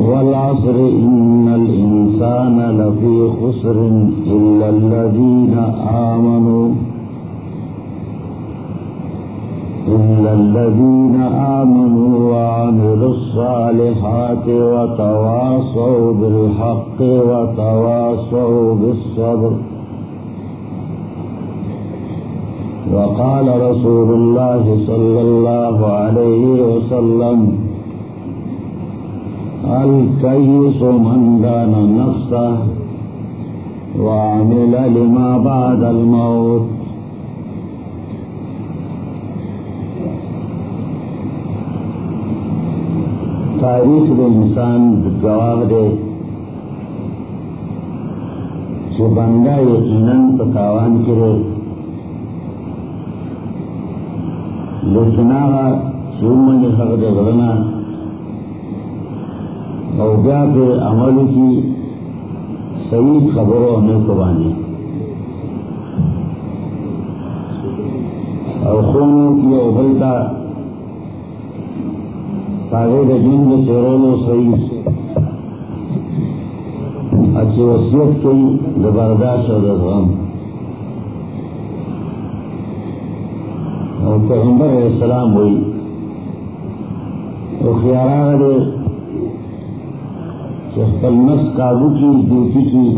والعصر إن الإنسان لفي خسر إلا الذين آمنوا إلا الذين آمنوا وعملوا الصالحات وتواصوا بالحق وتواصوا بالصبر وقال رسول الله صلى الله عليه وسلم الكيس من دان نفسه وعمل لما بعد الموت. تاریخ دے انسان جواب دے جو بندہ یقیناً پتاوان کرے. لیکن چومن حق دے غلنا اور بیا پہ عمل کی صحیح خبروں ہمیں قربانی اور خونوں کی ابلتا تاغیر دین میں چہروں صحیح اچھی وصیت کی زبرداشت اور غم اور پیغمبر علیہ السلام ہوئی وہ خیالات والے پل نفس قابو کی ڈیوٹی کی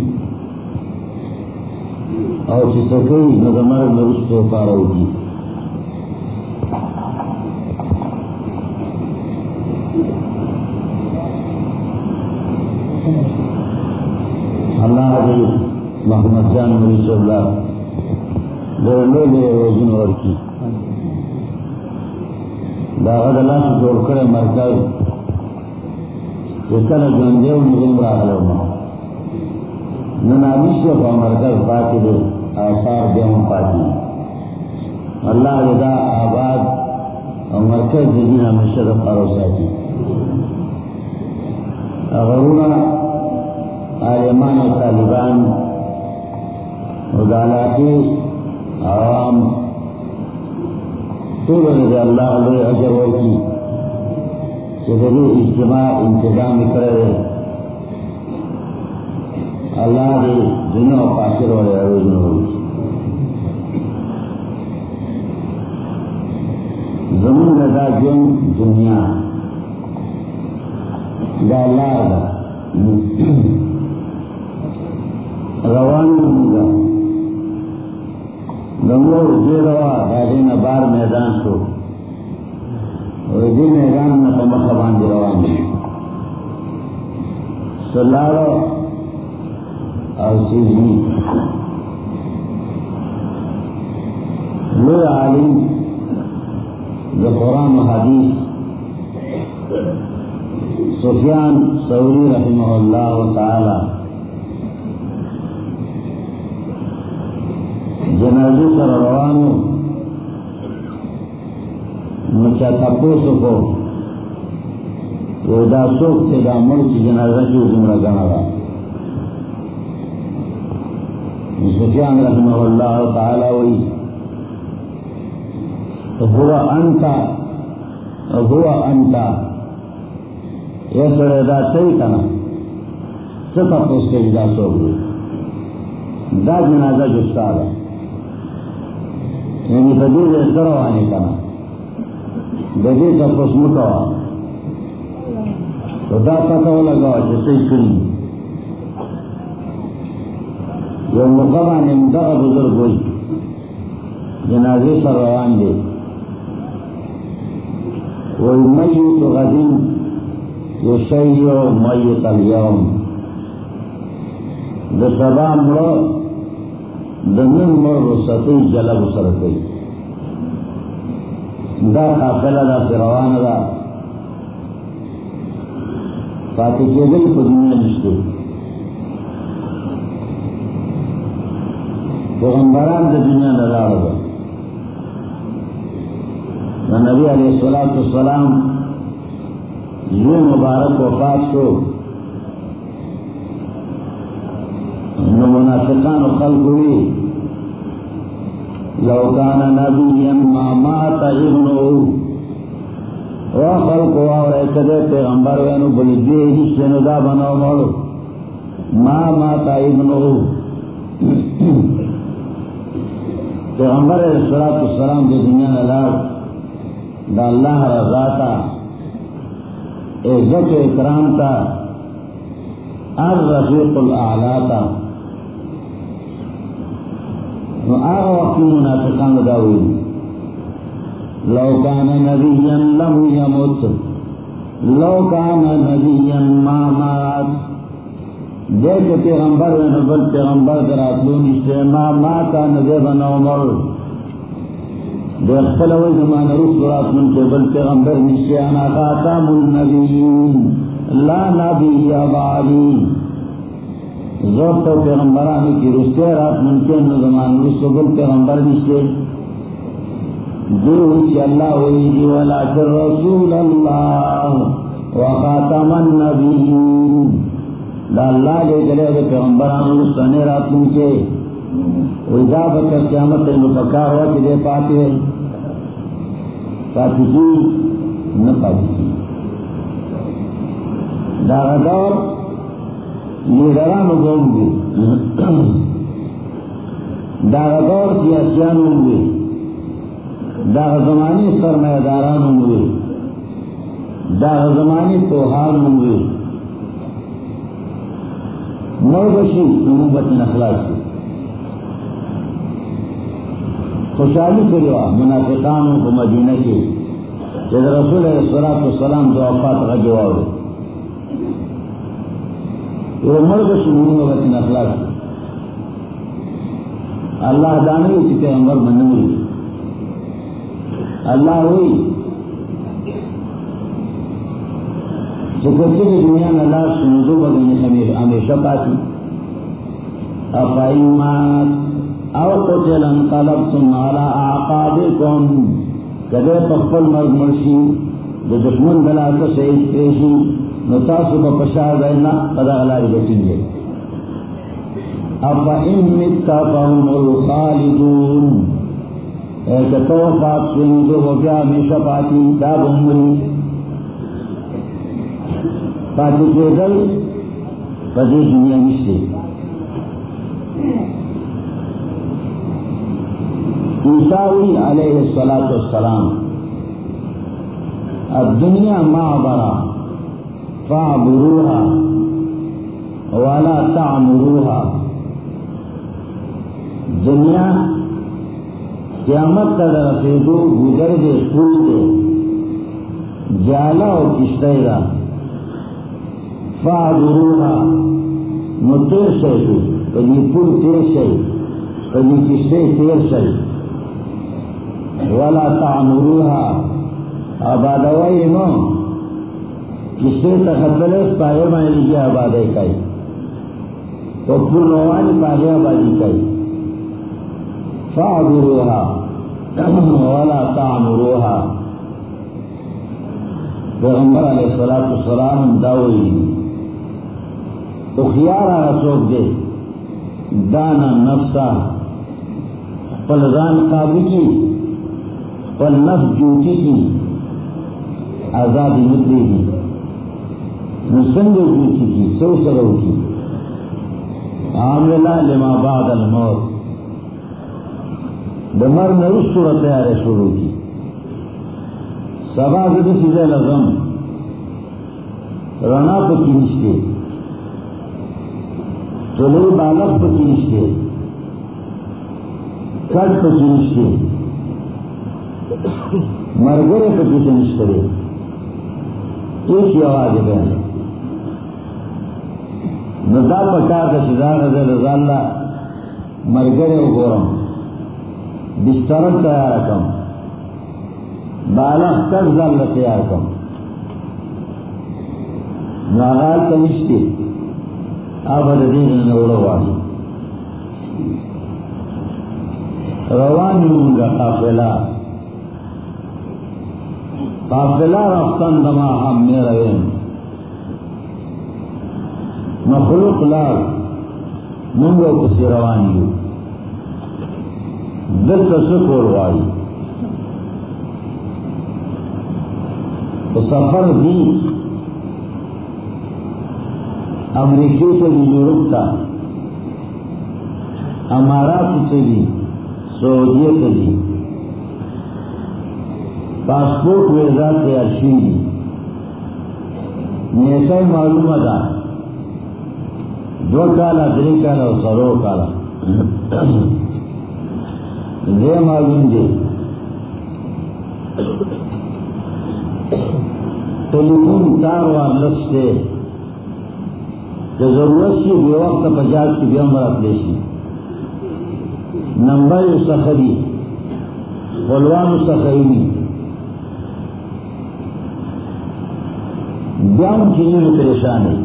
اور کسی کوئی نظمر نرس کو پا رہی تھی اللہ علی محمد جان مری صلی اللہ جو لے لے روزن اور کی۔ داغد اللہ سے جوڑ کرے مرکز کله ژوندې مرکز آثار آباد او مرکز دې دین همیشه د پاره عالمان طالبان عوام ټول دې الله لوی اجر ورکړي چدری اجتماع انتظام کرے اللہ نے دنوں پاکر والے روز ہوئی زمین لگا جن دنیا دا اللہ دا روان دا دمور جو روا، دا دارین بار میدان شو دې میدان نه په مخ روان او سیزی عالم قرآن و حدیث، سفیان سوری رحمه الله تعالی جنازه سره روانو نو چا کو؟ یو دا څوک چې دا را سفیان تعالی وی، ہوا انتا ہوا انتا، یہ سڑے دا کنا ستا پوس کے دا جنازہ جستا دا۔ یعنی بدی دے کنا بدی تا پوس مکوا تو دا پتہ لگا جسے کری یہ مقبانی مدغا بزرگ ہوئی. جنازے سر روان دے. والميت غد يشيع ميت اليوم د سبا مړه د نن مړ رسطي جلب سره کوي دا قافله دا روانه ده پاتې کېدل په دنیا نشته. پیغمبران د دنیا نه راغلل. نبی علیہ السلام السلام یہ مبارک وفات کو منافقان خلق ہوئی لوکان نبی ما مات ابنو و خلق اور ایک پیغمبر وینو بلی دے حصے نو دا بناو مولو. ما مات ابنو پیغمبر علیہ السلام دے دنیا نلاو دا اللہ رضا تا. عزت و اکرام تا. الرفیق الاعلا تا. نو آغا وقت منافقان داوی لو کان نبیا لم یمت لو کان نبیا ما مات. دیکھ پیغمبر و نبل پیغمبر دراتلو نشتے ما ماتا ندے بنا عمر. دیکھ پلوئی زمان روح رات من کے بل پیغمبر نشے انا خاتم النبیین. لا نبی آبادی زور تو پیغمبرانی کی رستے رات من کے انو زمان روح بل پیغمبر نشے دیو کی اللہ ویدی ولیکن رسول اللہ وخاتم النبیین۔ دا اللہ لے گلے دے پیغمبران رستے رات من کے ویدا بکر قیامت میں ہوا کہ دے پاتے ہیں۔ پاتی کی؟ نہ پاتی کی۔ داغدار لیڈران گون گے داغدار سیاسیان ہوں گے داغ زمانی سرمایہ داران ہوں گے داغ زمانی توہار ہوں گے مربشی محبت نخلاص کی خوشحالی کروا منافقان کو مدینہ کی. رسول سلاۃ السلام دو افات کا جواب وہ مرد شنو وقت نخلاص اللہ دانی کی پیغمبر من ہوئی اللہ ہوئی چکرتی کی دنیا میں اللہ سنزو بدنے ہمیشہ پاتی افائمات۔ او قتل انقلبتم على اعقابكم کدے پخپل مرد مرشی، جو دشمن دلا تو شہید پیشی۔ نتاسو با پشار دینا قدا غلاری بٹیں گے افا ان متا فهم الخالدون. ایک توفات سنی جو ہو گیا ہمیشہ پاتی داب عمری پاتی کے دل پدی دنیا نشتے عیساوی علیہ السلاۃ السلام اب دنیا ماں برا. فا بروہا والا تا مروہا دنیا قیامت کا رسیدو، گزر دے، پھول دے، جالا اور کشتے گا فا بروہا متیر سے کبھی پل تیر سے کبھی کشتے تیر سے والا تعمروها، آبادوائی نو. کسی تخبل پاگے مائلی کی آبادائی کئی تو پھر نوانی پاگے آبادی کئی والا پیغمبر علیہ السلام السلام داوئی اخیارا رسوک دے دانا نفسا پلزان قابو کی پر نف جوتی کی آزادی نکلے گی نسنگ جوتی کی سو سرو کی عاملہ لما بعد الموت۔ دمر میں اس صورت تیار شروع کی سبا گد سیدھے لگم رنا پہ کی نشتے۔ چلو بالک پہ کی نشتے۔ کٹ پہ کی نشتے۔ مرگرے پہ کی نشتے ایک ہی آواز ہے۔ ندا پکار کا سدھار رضا رضا اللہ مرگرے و گورم بستر تیار کم بالغ تک زل تیار کم ناغال تمشتی اب دین نوڑو والی روان منگا قافلہ قافلہ رفتن دما ہم میرا ویم. مخلوق لار منگو کسی روانی دل سکور وائی سفر بھی امریکی سے بھی یورپ تھا امارات سے بھی سعودیہ سے بھی پاسپورٹ ویزا سے ارشی میں ایسا معلوم تھا دو کالا، دری کالا سرو کالا. یہ معلوم دے ٹیلیفون تار وائرلس سے جو ضرورت سی بے وقت بجاج کی بھی عمر اپلیسی نمبر سخری بلوان سخری بیام چیزیں میں پریشانی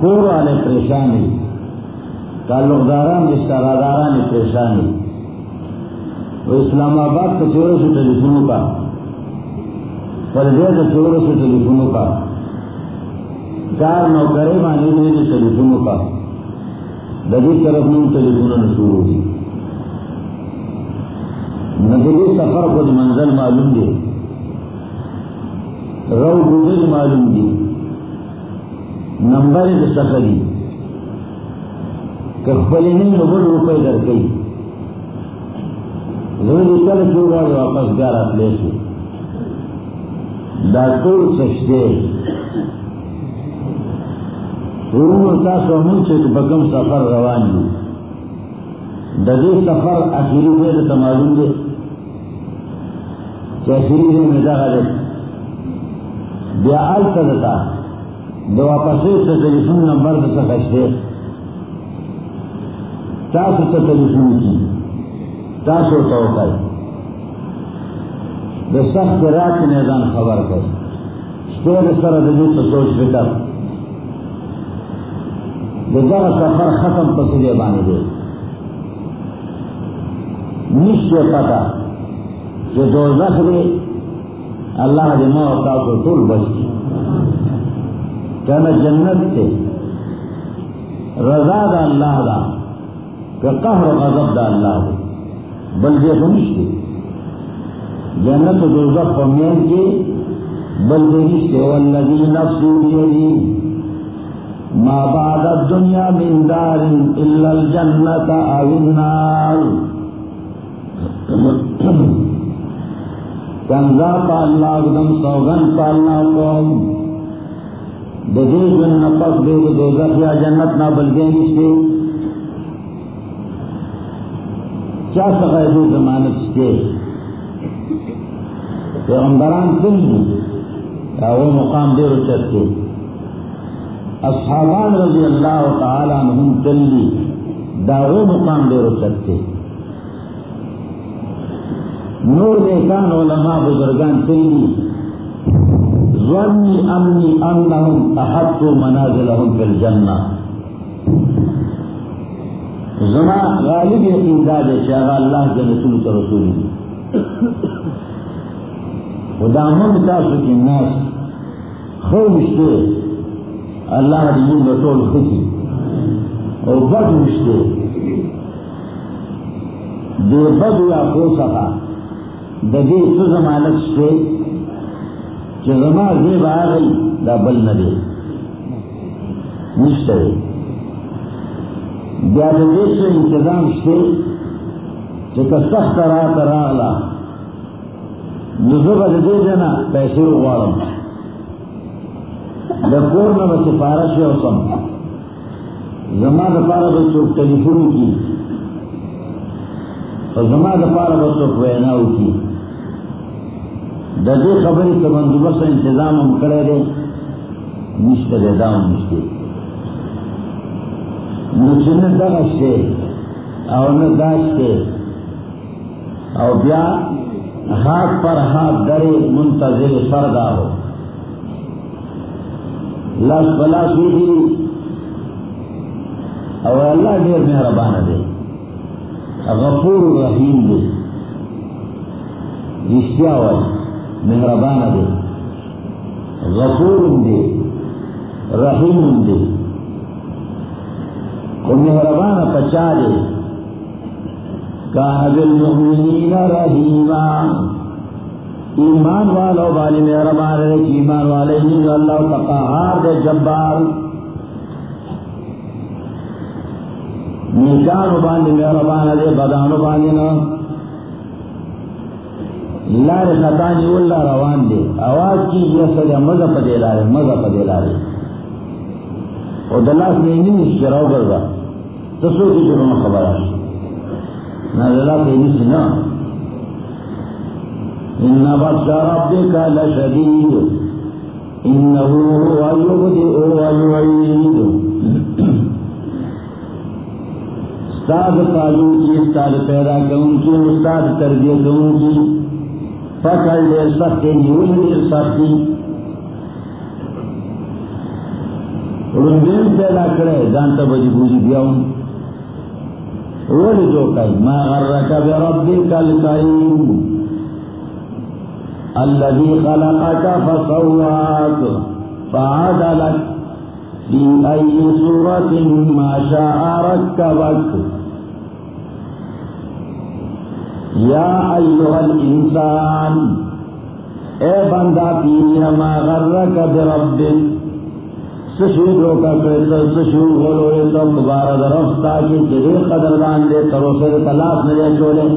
کور والے پریشانی تعلق داران رشتہ داران پریشانی وہ اسلام آباد کے چوروں سے ٹیلی ٹیلیفونوں کا پردیہ کے چوروں سے ٹیلیفونوں کا چار نوکرے مانی ہوئے نے ٹیلیفونوں کا دبی طرف میں ٹیلیفونوں نے شروع ہوئی نظری سفر کو منزل معلوم دے رو ڈوبے معلوم دی۔ نمبر سفری کبلی نہیں نبل روپے در گئی ضروری کل کیوں گا واپس گیارہ پلے سے ڈاکٹر سچتے شروع ہوتا سومن سے بکم سفر روان دی ددی سفر آخری دے تو معلوم دے چیخری دے میں دا بیا آل کرتا دو واپس سے ٹیلیفون نمبر سے سکتے تاسو ته ټلیفون کی. تاسو ته وکړ د سخت رات نه ځان خبر کړ ستور سره د دې څه سوچ وکړ دغه سفر ختم پسې دی باندې دی نشته پتا. جو چې دوزخ دی الله دې مو تاسو ټول بچي کنه جنت ته رضا دا الله دا کہ قہر و غضب دا اللہ دے۔ بل دے تو نشتے۔ جنت و دوزخ پمین کے۔ بل دے نشتے۔ والذی نفسی بیدی ما بعد الدنیا من دار الا الجنت او النار۔ کنزا پا اللہ اقدم سوگن پا اللہ، قوم۔ ددی جن نفس دے دوزخ یا جنت نہ بل دے نشتے کیا سغیر دو زمانت سے پیغمبران کل دی وہ مقام دے رچت کے اصحابان رضی اللہ تعالی عنہم کل دی دا وہ مقام دے رچت کے نور دیکان علماء بزرگان کل دی ظنی امنی انہم احبتو منازلہم فی الجنہ زما غالب یقین داد شاہ اللہ کے رسول کا رسول خدا من تاسو کے ناس خو مشتے اللہ دین بطول خطی اور بد مشتے دے بد یا خو سخا ددی سو زمانت سے کہ زما زیب آ گئی دا بل نہ دے نشتے بیا ددی سے انتظام سے کہ سخت رات راغلا نزب دے دینا پیسے اگاڑم دا کور نہ بس سفارش ہے سم زما دپارا بچوں ٹیلیفون کی اور زما دپارا بچوں ویناؤ کی ددی خبری سے بندوبست انتظام ہم کرے دے نشتے دے داؤں نشتے مجھے نہ دغشتے اور نہ داشتے اور بیا ہاتھ پر ہاتھ درے منتظر فردا ہو لاس بلاس بھی اور اللہ دیر مہربان دے غفور رحیم دے رشتہ ہو مہربان دے، غفور دے، رحیم دے۔ کو مہربان پچا دے۔ کان بالمؤمنین رحیما۔ ایمان والو والی مہربان دے، ایمان والے نہیں، اللہ تقہار دے جبار۔ نیکانو باندې مهربان دے، بدانو باندې نو لار خطا نیول روان دے. آواز کی یہ سجا مزہ پدے لارے، مزہ پدے لارے. اور دلاس نے نہیں اس کے رو کردا تو سو کی جو میں خبر ہے نہ دلاس سے نہیں سنا ان بطش ربك لشديد انه هو يبدئ ويعيد استاد تعلیم کی استاد پیدا کروں کی، استاد تربیت کروں کی. پکڑ دیر سختی نیول دیر سختی رنگین پیدا کرے جانتا بجی بوجی بیاؤں رولی جو کئی ما غرک بربک الکریم الذي خلقك فسواك فعدلك في أي صورة ما شاء ركبك یا ایوہ الانسان، اے بندہ پیری ما غرک بربک سشودو کا کرتا سشو غلوئے تو مبارد رفتا کی جدی قدردان دے کرو سے تلاش نجے چولے۔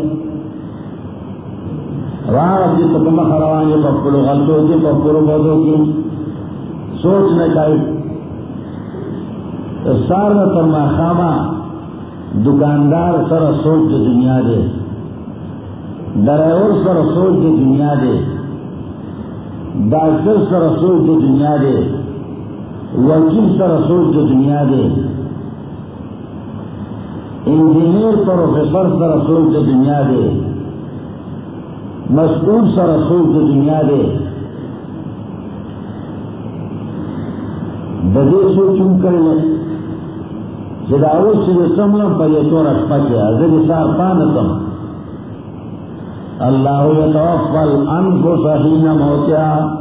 راہ جی کی تو کم خروانی پپلو غلطوں کی پپلو بدوں کی۔ سوچ میں کئی سار ترما خامہ دکاندار سر سوچ دنیا دے۔ ڈرائیور سر سوچ کی دنیا دے ڈاکٹر سر سوچ کی دنیا دے وکیل سر سوچ کی دنیا دے انجینئر پروفیسر سر سوچ کی دنیا دے مسکول سر سوچ کی دنیا دے ددے سوچوں کرے جداؤ سے سملم پر یہ تو رکھ پکے ازل سار پانتم اللہ يتوفى الانفس حين موتها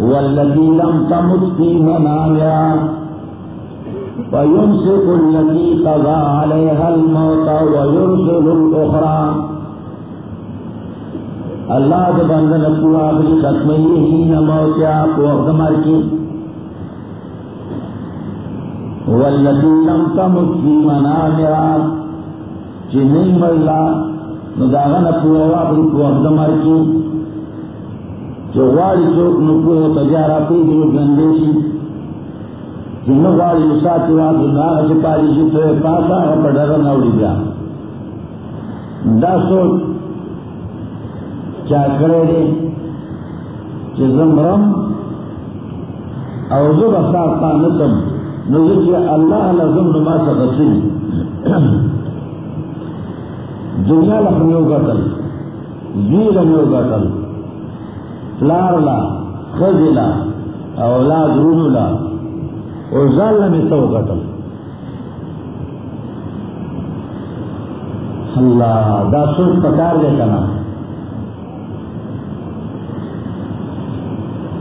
والتي لم تمت في منامها فيمسك التي قضى عليها الموت ويرسل الاخرى اللہ کے بندن کو آخری ختم ہی نہ موتیا کو اقدمار کی والتي لم تمت في منامها جنين ملا نداغا نپوه وابری کو اقدمار کی جو غالی چوک نپوه تجارا پیدی و گندیشی. جنو غالی نساتی وابری ناغا سپاری شی تو پاسا و پڑھر نوڑی بیا. دا سوچ چا کرے دے چی زمرم او زب اصابتا نسم. نو یکی اللہ لزم نما سقسی دنیا لکھنیوں کا تل زی لمیوں کا تل لارلا خزلا اولاد رونلا اور زال میں سو کا تل اللہ، دا سوچ پکار دے کنا۔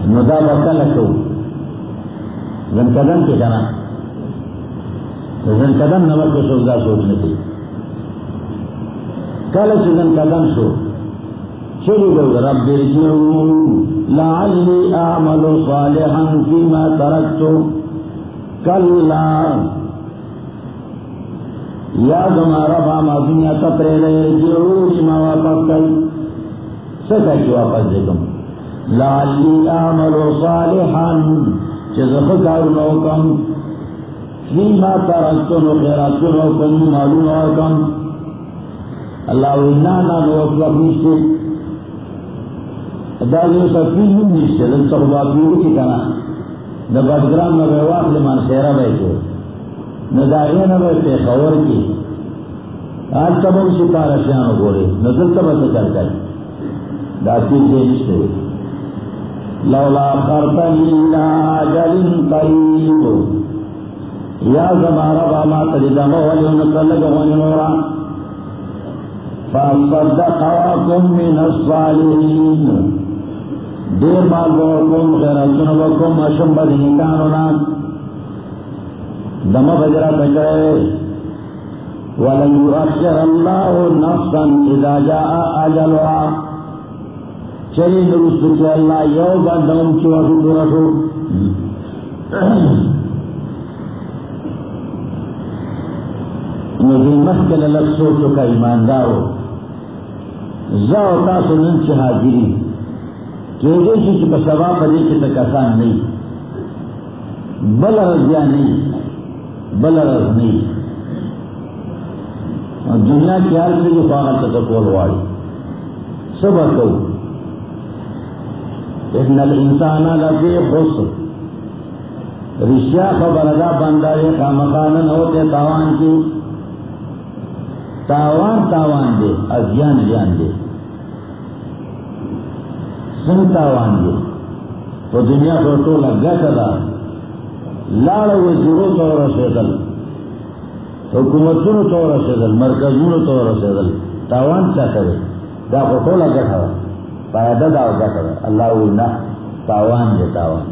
ندا بکل کو زن قدم کے کنا۔ زن قدم نمک کو سوچ دا سوچنے کی کل سیزن قدم شو چلی گو رب ارجعون لعلی اعمل صالحا فیما ترکتو کلا یا تمہارا باما دنیا کپڑے رہے ضروری ما واپس کئی۔ سکا کی واپس دے تم لالی اعمل صالحا چزخ کارنو کم۔ فیما ترکتو نو خیراتو نو کم معلوم اور کم۔ اللہ وینا نا نو اطلق نشتے دادیو سا فیل من نشتے لنسا خبات بیوی کی کنا دا بدگرام نو بیواق لمن سیرہ بیتو نہ نہ بے خبر کی آج تب ہم سپارہ سیاح بولے نزل تب سے چل کر داتی سے لولا کرتا جل قریب یا زمارا باما تجدم ولی نقل گوانی نورا فصدقاكم من الصالحين. دیر مال بوکم غیرتن بکم اشم بدنکانونا دم بجرا بجرے ولن يؤخر الله نفسا اذا جاء اجلها چلی نرسل کے اللہ یو بندم چوہو درسو نظر مخکل لگ سوچو کا ایماندارو زاو تاسو نن چه حاضری۔ کہ دیشی چی پسوا پدی کی تکسان نہیں۔ بل رضیا نہیں۔ بل رض نہیں۔ اور دنیا کی حال سے جو پانا تکول واڑی سب کو۔ ان الانسان لفی خسر۔ رشیا خبر ادا بندہ کا مکان ہوتے تاوان کی۔ تاوان تاوان دے ازیان جان دے۔ سن تاوان دے۔ تو دنیا کو ٹولا گٹ ادا لاڑ وزیروں تو رسیدل حکومتوں تو رسیدل مرکزوں تو رسیدل تاوان چا کرے دا کو ٹولا گٹا فائدہ دا گٹا اللہ نہ تاوان دے تاوان۔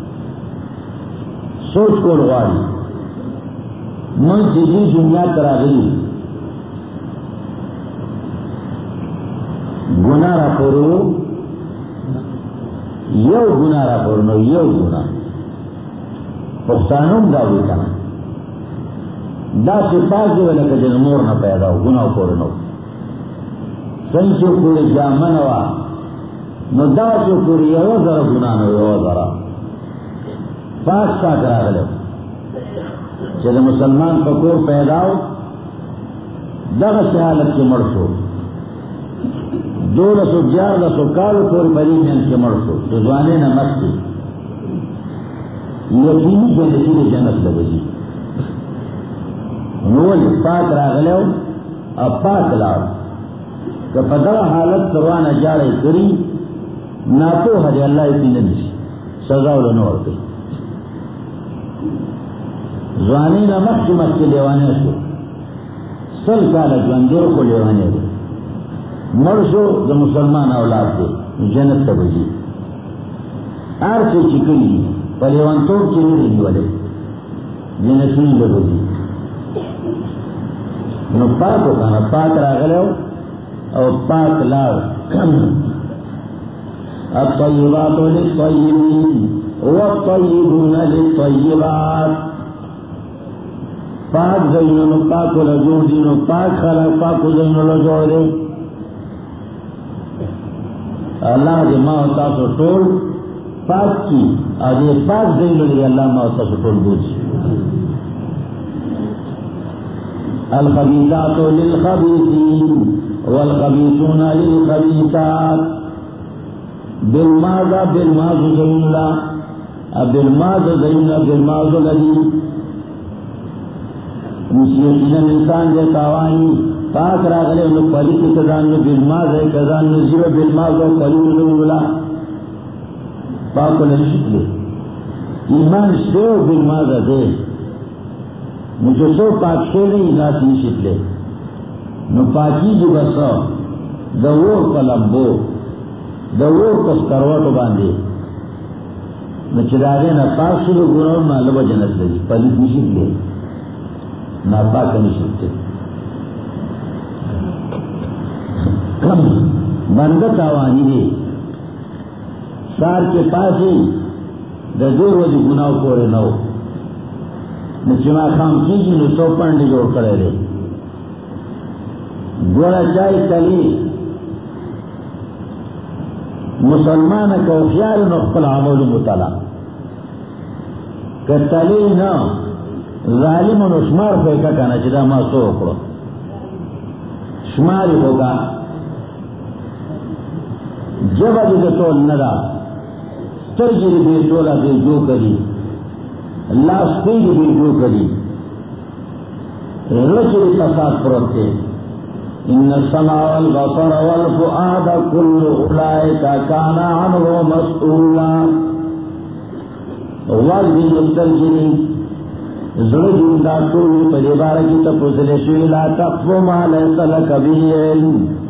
سوچ کو رواری من چیزی دنیا کرا گئی گنا را یو گنا را پورنو یو گنا پختانوں دا ہوئی کنا. دا سپاس جو لکا جن مور نہ پیدا ہو گنا پورنو سنچو پوری جامن وا. نو دا چو پوری یو ذرا گنا نو، یو ذرا. پاک سا کرا گلے چلے مسلمان پکور پیدا ہو دغ سے حالت کے مرسو دو لسو گیارہ لسو کال پور بری میں ان کے مرسو رضوانے نہ مت کی۔ یقینی جنتی نے جنت لگی نول پاک راغلے ہو، اب پاک لاؤ۔ کہ پتہ حالت سوانہ جاڑے کری نہ تو حج اللہ اتنی نہیں سزا نور پہ زوانی نہ مت کی مت کے لیوانے سے سل کال جندور کو لیوانے دے مرسو جو مسلمان اولاد دے جنت کا بجی آر سے چکلی پلیوان تو کی نہیں والے جنت نہیں لے بجی نو پاک ہو کھانا پاک راغلے ہو اور پاک لاؤ الطيبات للطيبين والطيبون للطيبات پاک زینو پاک لجوڑ دینو پاک خلق، پاک زینو لجوڑ دے اللہ دے ماں ہوتا سو ٹول پاک کی، اور یہ پاک زینو دے اللہ ماں ہوتا سو ٹول بوجھ الخبیثات للخبیثین والخبیثون للخبیثات۔ بالماذا؟ بالماذا بالماذ زينا بالماذ زينا بالماذ الذي مسیحینا انسان دے تاوانی پاک راغلے انہوں پلی کی کزان میں بالماذ ہے، کزان میں زیو بالماذ ہے پلی انہوں بلا پاک انہوں شکلے۔ ایمان شیو بالماذ دے۔ مجھے سو پاک شے نہیں ناس نہیں شکلے۔ نو پاکی جو بسا، دور پلمبو۔ دور کس کروٹو باندھے نہ چدارے نہ پاک شروع گرو نہ لب جنت لگی۔ پلی نشید لے نہ پاک نشک نشید بند تاوانی دے سار کے پاس ہی دور وجہ گناہ کورے نو۔ نچما خام کی جی نو تو پنڈ جوڑ کرے رے گوڑا چاہی کلی۔ مسلمان کو خیال نقل عمل مطالعہ کہ تلی نہ ظالم و شمار پھینکا کنا چدا ما سو کرو شمار ہوگا۔ جب ابھی تو ندا۔ ترجی بھی ٹولا دے جو کری۔ لاس بھی جو کری۔ رچری فساد پروتے ان السماء والبصر والفؤاد كل اولئك كان عنه مسؤولا وقت بھی مسترجنی زړه جوړا ټول په دې بار کې ته پوښتنه لا تقو ما ليس به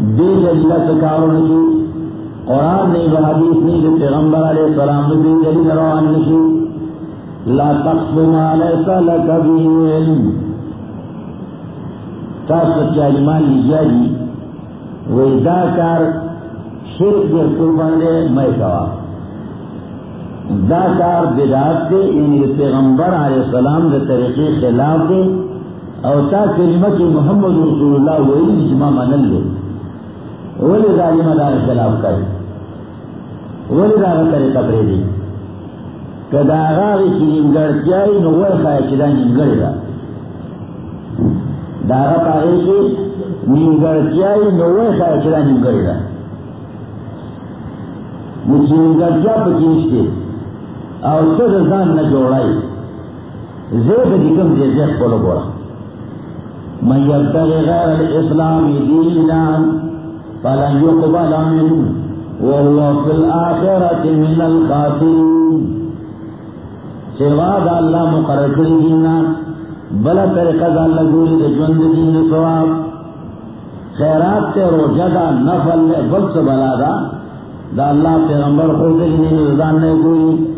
علم دې الله تکارونه کې قران نه به حدیث نه د پیغمبر علیه السلام نے دې دې روان نشي لا تقو ما ليس لك به علم۔ تاسو چې ایمان لګیږي وې دا کار شرک دې قربان دې مې کوا دا کار بدعت دے یعنی پیغمبر علیہ السلام دے طریقے خلاف دے، اور تا کلمہ کی محمد رسول اللہ وہی جمع منل دے۔ وہی ظالمہ دار خلاف کرے. وہی داغا کرے کپڑے دے کہ داغا کی نمگڑ کیائی نو وہ خواہ چدا نمگڑ دا. داغا پاگے کی نمگڑ کیائی نو وہ خواہ چدا نمگڑ دا. مجھے نمگڑ کیا پچیش دے اور تو رضان نہ جوڑائی. زیب دکم دے جی زیب کو لگورا من یبتغی غیر الاسلام دینا فلن یقبل منه وهو في الآخرة من الخاسرين۔ سوا دا اللہ مقرر کری دینا بلا طریقہ دا اللہ گوری دا جوند دین سواب خیرات تے روجہ دا، نفل لے بل سے بلا دا دا اللہ پیغمبر خود دین رضان نے گوری۔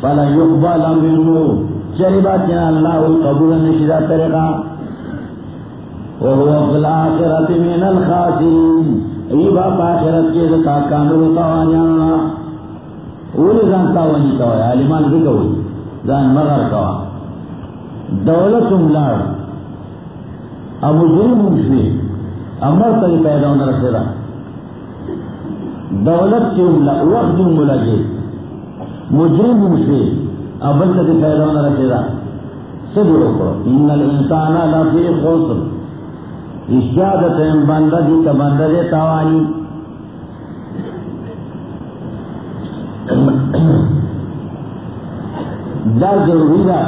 فلا يقبل منه۔ چلی بات جنا اللہ قبول نشدہ طریقہ۔ وهو في الآخرة من الخاسرين. ای باپ آخرت کے ذکا کامل تاوانیانا اولی زان تاوانی کوا عالمان ذکوی زان مغر کوا. دولت املار ابو ظلم امشوی امر تلی پیدا ہونا رسیدہ دولت کی املا وقت املا گئی مجرم سے ابل سے پیدا ہونا رکھے گا سب روکو ان الانسان لفی خسر. اشیادت بندہ دی کا بندہ دے تاوانی دا ضروری دا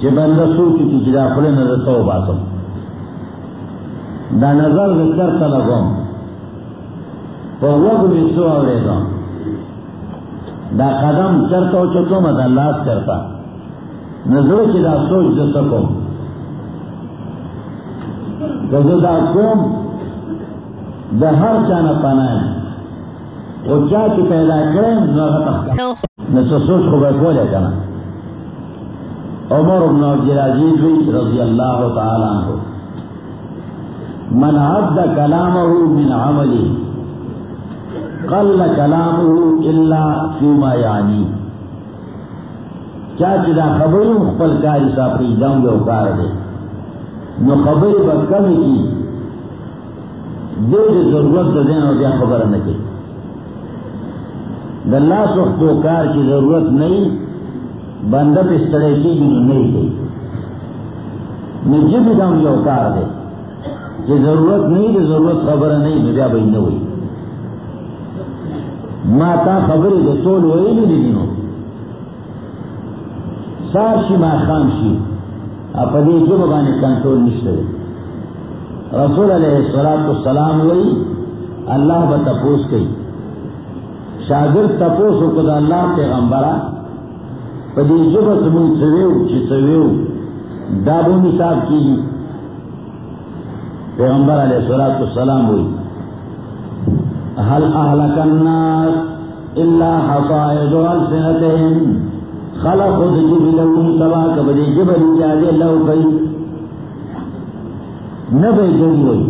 کہ بندہ سوچی کی جدا کھلے نظر تو باسم دا نظر دے چرتا لگم پر وقت بھی سو آورے گا۔ دا قدم چرتا ہو چکو میں دا لاس کرتا۔ نظر کی دا سوچ دے سکو۔ گزر دا قوم دا ہر چانا پانا ہے وہ چاہ کی پیدا کریں نہ سوچ کو بیٹھو لے کنا عمر بن عبدالعزیز ہوئی رضی اللہ تعالیٰ عنہ. من عبد کلامه من عملی، قل کلامه الا فيما یعنی. چاچ دا خبروں خپل کاری سا پری جاؤں گے کار دے نو خبر پر کم کی دے دے ضرورت دے اور دیا خبر نہ کی. دلہ سخت و کار کی ضرورت نہیں بندت اس طرح کی بھی نہیں گئی مجھے بھی جاؤں گے کار دے کہ ضرورت نہیں کہ ضرورت خبر نہیں مجھے بھائی نہ ہوئی. ماتا خبریں جو تول ہوئی نہیں دینوں سار شی، ما خام شی. اپدی جو بگانے کنٹرول نشتے رسول علیہ السلام کو سلام ہوئی اللہ ب تپوس گئی شاگرد تپوس ہو خدا اللہ پیغمبرا پدی جو بس من سویو، چی سویو دابو نصاب کی پیغمبر علیہ السلام کو سلام ہوئی هل أهلك الناس إلا حصائد ألسنتهم خلقوا جبلهم تباك بدي جبل جادي لو كي نہ بھائی جڑی ہوئی.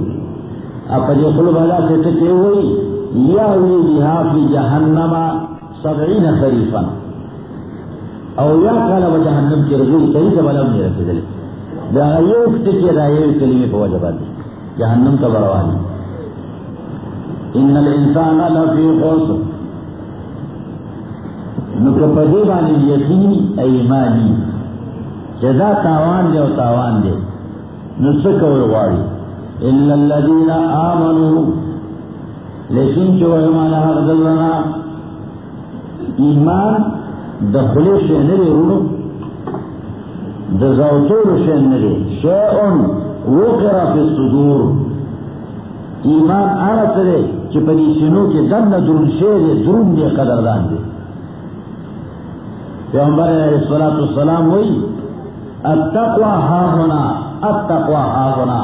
اب جو خل والا سے ٹکے ہوئی، یا ہوئی لہا کی جہنما سبری نہ خریفن اور یا کالا و جہنم کی رجوع کئی سے بلا نہیں رسے دلے جہاں یہ ٹکے رہا یہ کلمے کو وجہ دی. جہنم کا بڑا والی ان الانسان لفی خسر. نکپدے والی یقینی ایمانی جدا تاوان دے اور تاوان دے نسک اور واڑی الذین آمنوا. لیکن جو ایمان حق دلنا ایمان دخلے سے نرے رونو دزاوتور سے نرے شیعن وقرا فی الصدور. ایمان آنا سرے کہ پری سنو کے دن درون شیر درون دے قدردان دے پیغمبر علیہ الصلوۃ والسلام وہی التقوا ہا ہونا التقوا ہا ہونا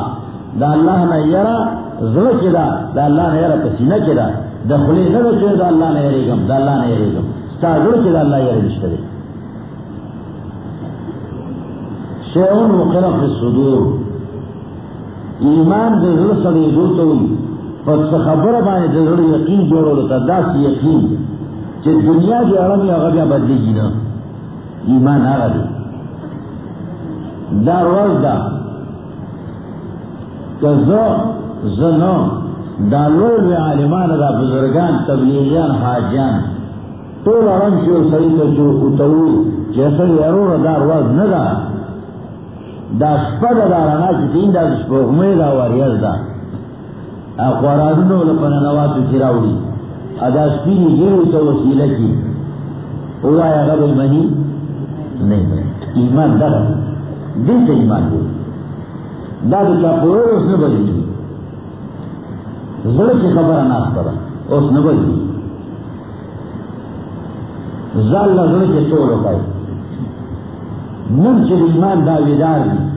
دا اللہ نہ یرا زړه کې دا؟ دا الله نه یرا پسینه کې دا؟ د خلی نه چې دا الله نه یریګم دا الله نه یریګم ستا زړه کې دا الله یری نشته دی شیون وقرا الصدور ایمان د زړه سره دوته وي پس خبره باندې د زړه یقین جوړول ته داس یقین. چې دنیا کې اړه یې هغه بیا بدلېږي نه ایمان هغه دی. دا روز دا کہ زو زنو دا لوی عالمان دا بزرگان، تبلیغیان، حاجیان طول رنگ شو سری تا جو اتوی جیسا یرور دا روز ندا دا شپا دا رانا چی تین دا شپا دا وریز دا اقوارانو لپنا نواتو کی راوڑی ادا سپینی گیرو تا وسیلہ کی اولا یا غب المنی نہیں ایمان دا دل سے ایمان دے دا دا چا اس نے بدلی زڑ کی خبر اناس کرا اس نے بدلی زال زڑ کے توڑ پائے من چل ایمان دا ویدار دی۔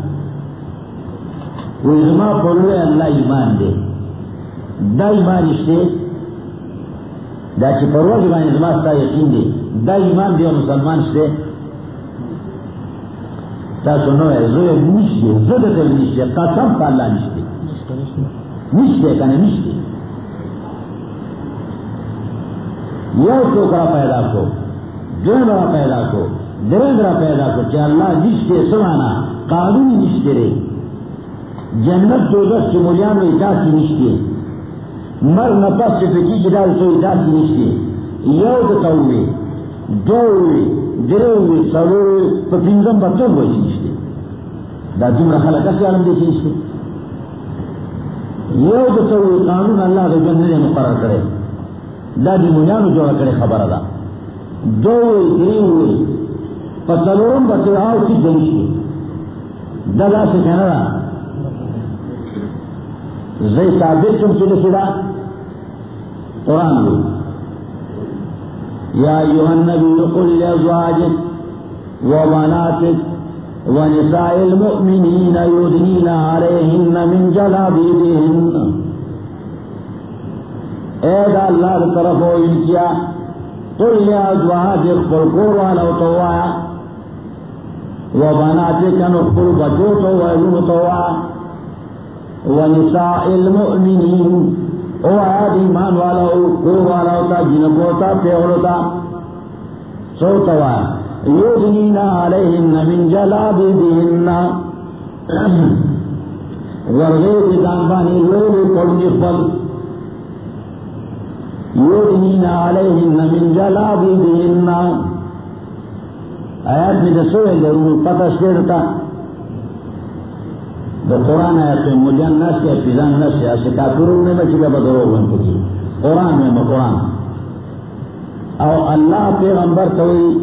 وہ ازما پڑھوے اللہ ایمان دے۔ دا ایمان اشتے دا چی پرواز ایمان ازما ستا یقین دے۔ دا ایمان دے مسلمان قسم یو پیدا کو دوه را پیدا کو درې را پیدا کو چې الله نشته سمانا، قانون نشته ری جنت دوزخ چې مليان وي تاسو نشته مر نه پس چې کی چې دا څه تاسو نشته یو د تووي دوی دروي څلور په پینځم باندې وایي نشته دا دومره خلک اصلي عالم دي چې نشته یو د تووي قانون الله د جنت مقرر کړي دا د مونږانو جوړ کړي خبره ده دوی دروي په څلورم باندې راو چې دنيشي دا څه کنه ده زي ثابت کوم چې دا قرآن دی۔ يا أيها النبي قل لأزواجك وبناتك ونساء المؤمنين يدنين عليهن من جلابيبهن. اے دا اللہ کی طرف ہو ان کیا قل لأزواجك قل قروا لو طوایا وبناتك نقل بجوت وعلم طوایا ونساء المؤمنين او آیات ایمان والا، او کو والا ہوتا جن کو یودنین علیہن من جلابی بیہن ورغی بیدان بانی لولی پڑنی خبل یودنین علیہن من جلابی بیہن آیات میں دسوئے ضرور پتہ شیرتا دا قرآن آیت میں سے فضان نہ سے ایسے کافروں نے میں چکا بدرو بن قرآن میں قرآن او اللہ پیغمبر توئی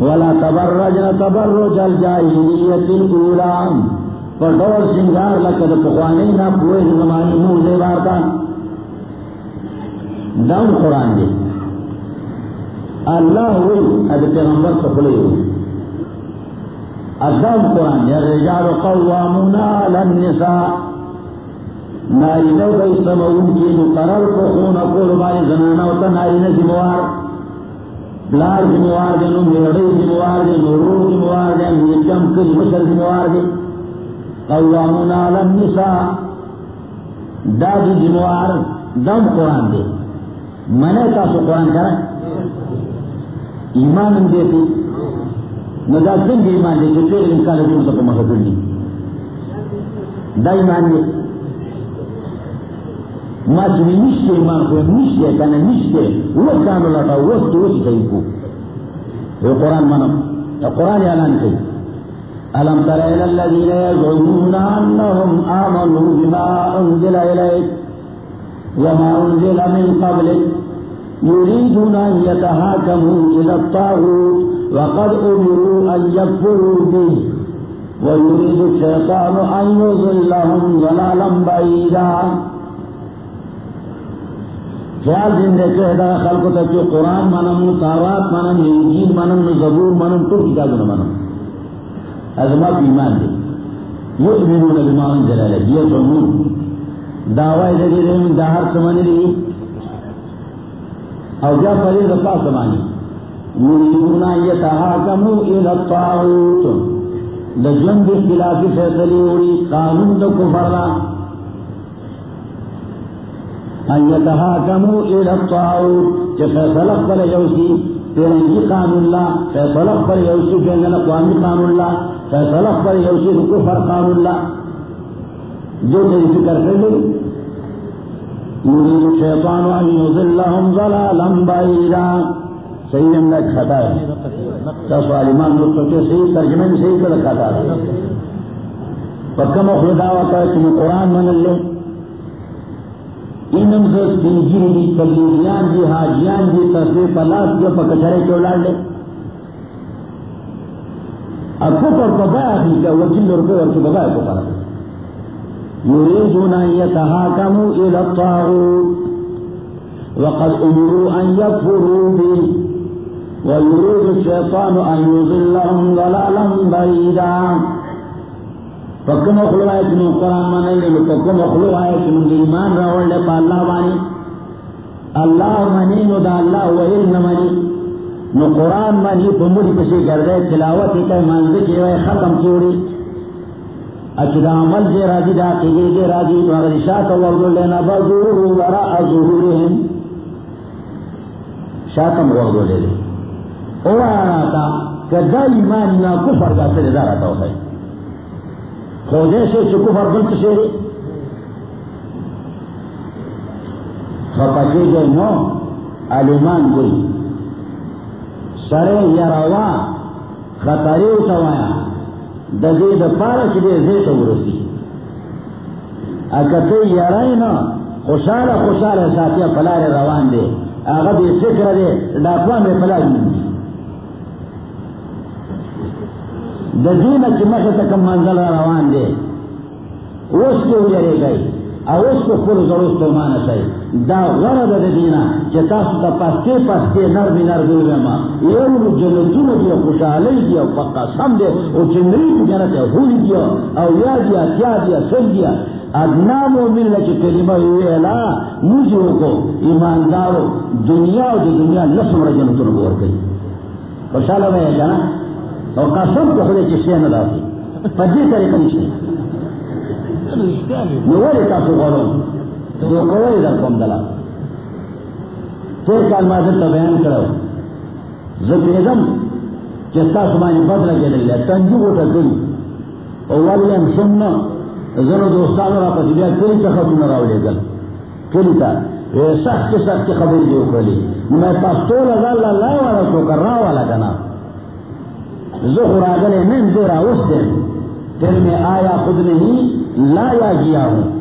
ولا تبرجن تبرج الجاهلية الأولى پر سنگار لکد پخوانی نہ پوئے زمانی منہ دے بار کا دم قرآن دے اللہ ہوئی اد پیغمبر کو کھلے ہوئی ادم قرآن دے رجال قوامون علی النساء. ناری نو گئی سمعون کی مقرر کو خون اقول باری زنانا ہوتا ناری نے ذموار بلار ذموار دے نو میڑی ذموار دے نو رو ذموار دے میکم کل مشر ذموار دے قوامون علی النساء، دادی جی ذموار دم قرآن دے۔ میں کا سو قرآن کرا ایمان ہم دیتی ندا سنگ ایمان دے کہ پھر ان کا لگی تو مخبر نہیں دا ایمان دے ما چنی ایمان کو نشتے کہنا نشتے، وہ کانو لٹا وہ تو صحیح کو۔ یہ قرآن منم قرآن اعلان کی ألم تر إلى الذين يزعمون أنهم آمنوا بما أنزل إليك وما أنزل من قبلك يريدون أن يتهاكموا إلى الطاغوت وقد أمروا أن يكفروا به ويريد الشيطان أن يضلهم ضلالا بعيدا خیال دن دے کہ دا خلق تک قرآن منم، تورات منم، انجیل منم، زبور منم تو کتاب نہ منم۔ ازمات ایمان دے۔ یؤمنون بما انزل الیک جی، یہ تو دعوی دے دے من دہر سمانی دی او جا پری رفا سمانی یریدون یتحاکموا الی الطاغوت۔ لجن دی خلافی فیصلی اوڑی قانون دو کفر ان کہ فیصلہ پر جوسی پیرنگی قانون اللہ فیصلہ پر جوسی کہ اقوامی قانون اللہ فیصلہ پر یوسی رکو قانون اللہ جو تیری فکر کر لی یرید شیطان ان یضلهم ضلالا بعیدا. صحیح ہے۔ عالمان کے صحیح ترجمے میں صحیح کر خطا ہے۔ پکا مخلدا ہوتا ہے قرآن من لے۔ انم سے سپنگیری دی تبلیغیان دی حاجیان دی تصویر پلاس دی پکچرے چوڑا لے. اب کفر کو بایا بھی کیا وہ جن روپے اور کی بگایا کو پڑا يريدون أن يتهاكموا إلى الطاغوت. وقد أمروا أن يكفروا به. ويريد الشيطان أن يضلهم ضلالا بعيدا فكم أخلوا آية من القرآن من أجل فكم أخلوا آية من الإيمان رأول لقى الله باني الله منين دا الله وإلن منين نو قرآن منی پموری پسی گردے تلاوت ہی کئی منزل کی وے ختم چوری اچھا عمل سے راضی دا قیدے دے راضی، تو اگر شاعت ورد لینا بردور وراء ظہورہم. شاعتم ورد لے لے او آنا تا کہ دا ایمان نا کفر دا سے دارا تا ہوتا ہے. خوجے سے چو کفر بلت سے رے فپکے گئے نو علمان گئی سرے یا روا خطرے اتوایا ددے د پارا چلے زے تو رسی اکتے یارائے نا، خوشحال خوشحال ساتھیا پلارے روان دے۔ آگا بھی فکر دے ڈاکوا میں پلا ددین چمک تک منزل روان دے. اس کے اجرے گئی. اوس کو خپل ضرورت ته مان شي دا غره د دینا چې تاسو ته پاسته پاسته نر می نر دی ما یو نو جنتونو دی خوشاله دی او پکا سم دی او چې نری په جنت هولي دی او یا دی اتیا دی سر دی ادنا مومن لکه کلمه ویلا موجو کو. ایماندارو، دنیا او د دنیا لسمره جنتونو ور کوي خوشاله وای جنا او قسم په خله چې څه نه راځي په دې طریقې تاسو غورم در دلا. تیر کال بیان کرو ذکریدم چستا سمانی بدر کے لیے تنجو کو تکلی اولی ام زنو دوستانو را پسی بیا کلی چا خبر نراو لے گل. کلی تا. سخت سخت خبر دیو کلی. میں پستو لگا اللہ لا والا تو کر رہا والا کنا. زخر آگلے من زیرا اس دن پھر میں آیا خود نہیں، لایا گیا ہوں۔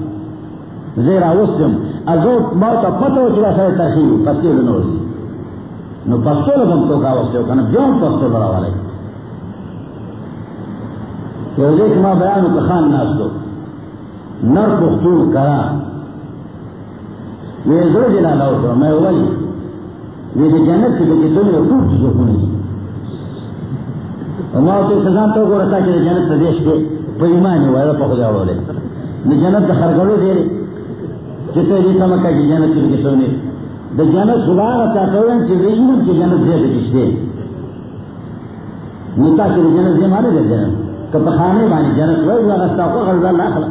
زیرا وسلم ازو موت پتو چلا سر تحصیل پستی لنور نو پستو لگم تو کا وقت کنا بیون پستو لڑا والے۔ تو دیکھ ماں بیان تو خان ناس دو نر پختون کرا۔ یہ زو جنا لاؤ تو میں وہی۔ یہ جو جنت کی کہ تم نے خوب چیزوں کو نہیں تو سزان تو کو رکھا جنت پردیش کے کوئی ایمان ہوا ہے پکڑ جاؤ بولے جنت کا خرگڑو دے رہے جتنے جی سمکا کی جنت کی کہ سونے دا جنت خدا رکھا تو کہ علم کی جنت دے دے۔ کس دے نتا کی جنت دے مارے دے جنت۔ کہ پخانے مانی جنت وہ رستہ کو غلط اللہ خلا۔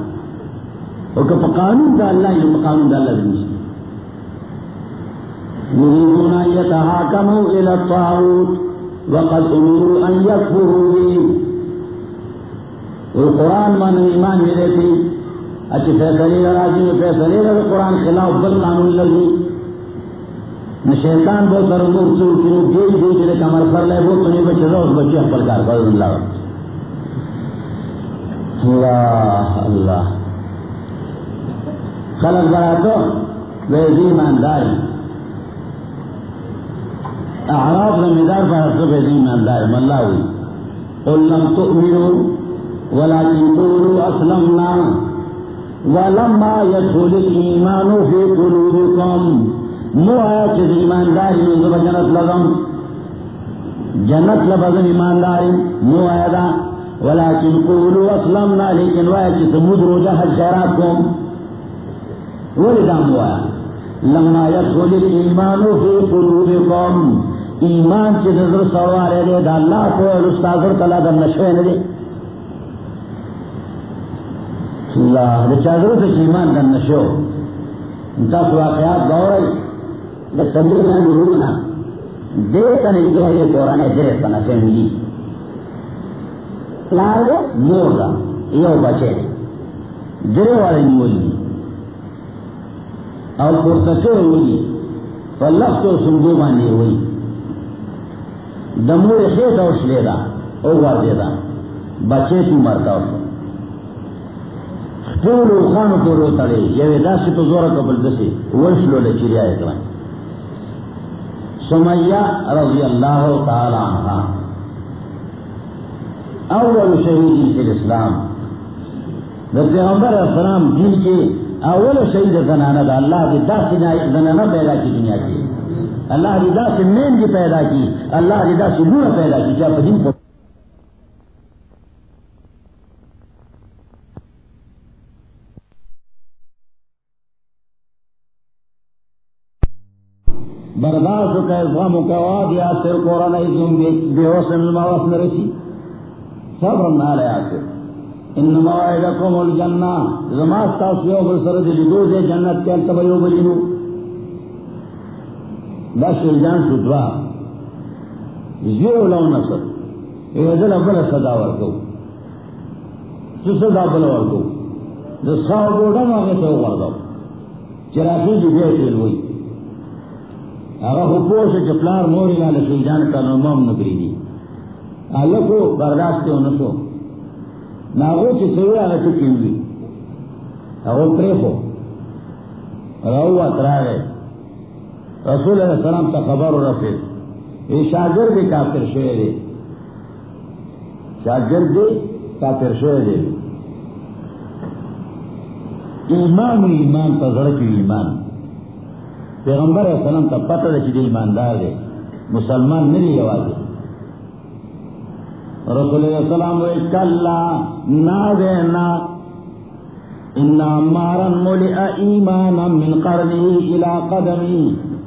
اور کہ قانون دا اللہ، یہ قانون دا اللہ دے يريدون أن يتحاكموا إلى الطاغوت۔ وقد أمروا أن يكفروا به القرآن من ایمان ملے تھی اچھی فیصلے راضی میں فیصلے رہے قرآن خلاف بل قانون لگی نہ شیطان بہت بڑا مور چور کی وہ گئی گئی کمر سر لے، وہ تو بچے رہو اس بچے اپل کار کر اللہ اللہ اللہ۔ خلق بڑا تو وہ ایمانداری اعراف رمیدار پر حسب عظیم اندار ملا ہوئی قل لم تؤمنوا ولكن قولوا اسلمنا ولما يدخل الايمان في قلوبكم۔ مو آیا چیز ایمانداری میں زبا جنت لگم۔ جنت لبزم ایمانداری مو آیا دا ولیکن قولوا اسلمنا، لیکن وایا چیز مد روجہ حج خیرات کم۔ ولی دا مو آیا لما يدخل الايمان في قلوبكم۔ ایمان چی نظر سوارے دے دا اللہ کو استاذر تلا دا نشوے ندے. اللہ دا چادر سے ایمان دا نشو دس واقعات گورئی دا تبلیغ نہ. رونا دے تنے جی ہے قرآن درے تنا فیملی لار دے؟ مور دا. یو بچے درے والے مولی اور پرتکے ہوئی. فلق تو سنگو باندے ہوئی. دمور خیت اوش لے دا۔ او وار دے دا۔ بچے تو مرتا ہو ټول خانو کو رو تړي یوه داسې په زور قبل دسي ورشلو له چیریا ایتوان سمیہ رضی اللہ تعالی عنہ۔ اول شہید فی الاسلام۔ دا پیغمبر اسلام دین کے اول شہید زنانہ دا۔ اللہ دی دا زنانہ پیدا کی دنیا کی۔ اللہ دی دا سے مین کی پیدا کی، اللہ دی دا سے نور پیدا کی جب دین کو برداشت کا الزام کا واد یا سر قرآن ازم بے حسن المواس میں رسی صبر نہ لے آتے ان موائدکم الجنہ۔ زماس تاسیو برسر دلی دو دے جنت کے التبیو بلینو۔ دس الجان شدوا زیو لو نصر. اے دل ابل صدا ورکو. سو صدا بل ورکو. دس خواہ گوڑا ماغے تو وردو چراکی جو بے تیل ہوئی هغه خو پوه شو چې پلار مور یې له شیطان کنه مم نه بریدي هغه کو برداشت ونه شو. ناغو چې سوی هغه ټکی وی. هغه پرې خو راو اتراغه رسول الله سلام ته خبر ورسید ای یعنی شاګرد به کافر شوی دی. شاګرد دی کافر شوی دی. ایمان ایمان ته زړه ایمان. پیغمبر اسلام کا پتہ دے چیزیں ایماندار دے مسلمان نہیں آواز رسول اللہ السلام وے کلا، نا دینا ان امارا ملئ ایمانا من قرنه الى قدمی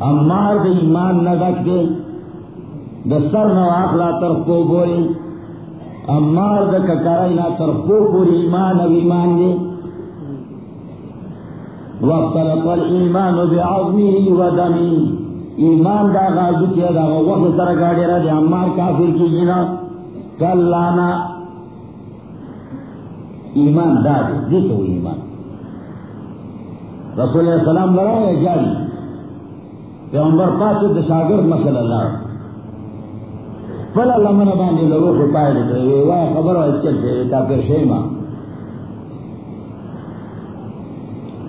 امار دے ایمان نہ نگک دے دا سر نو آخلا طرف کو بوری امار دا ککرائی نا طرف کو بوری ایمان او ایمان دے۔ واختلط الایمان بعظمه ودمه ایمان دا غازو کیا دا وقت سر گاڑی را دے امار کافر کی جنا کلانا ایمان دا دے دیتو ایمان۔ رسول اللہ علیہ السلام لڑا ہے جاری۔ پیغمبر پاس دا شاگرد مسئلہ لڑا فلا لمن باندے لگو کو پائے دے وای خبر ہے چلتے کافر شیما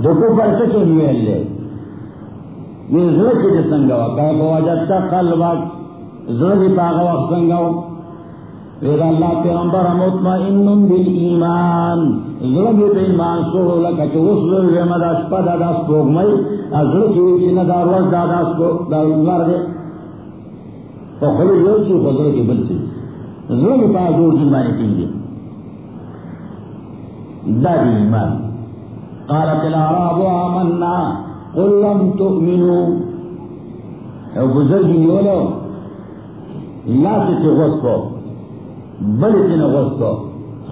دکو پر سکے میل لے یہ زر کی جس سنگا ہوا کہ کو وجدتا قلبا زر بھی پاگا وقت سنگا ہو۔ ویدا اللہ پیغمبر مطمئن بالایمان۔ زلگی پہ ایمان سوڑو لکا چو اس لوگ ویما دا شپا دا دا سپوگ مئی ازلو چوی چی نا دا روز دا دا سپوگ دا لار دے۔ تو خلو یو چی خضر کی بلتی۔ زلگی پا دور جن مانی تینگی دا دی ایمان قالت العراب آمنا قل لم تؤمنو او بزرگی نیولو لا سی تی کو۔ بلے تین غص کو۔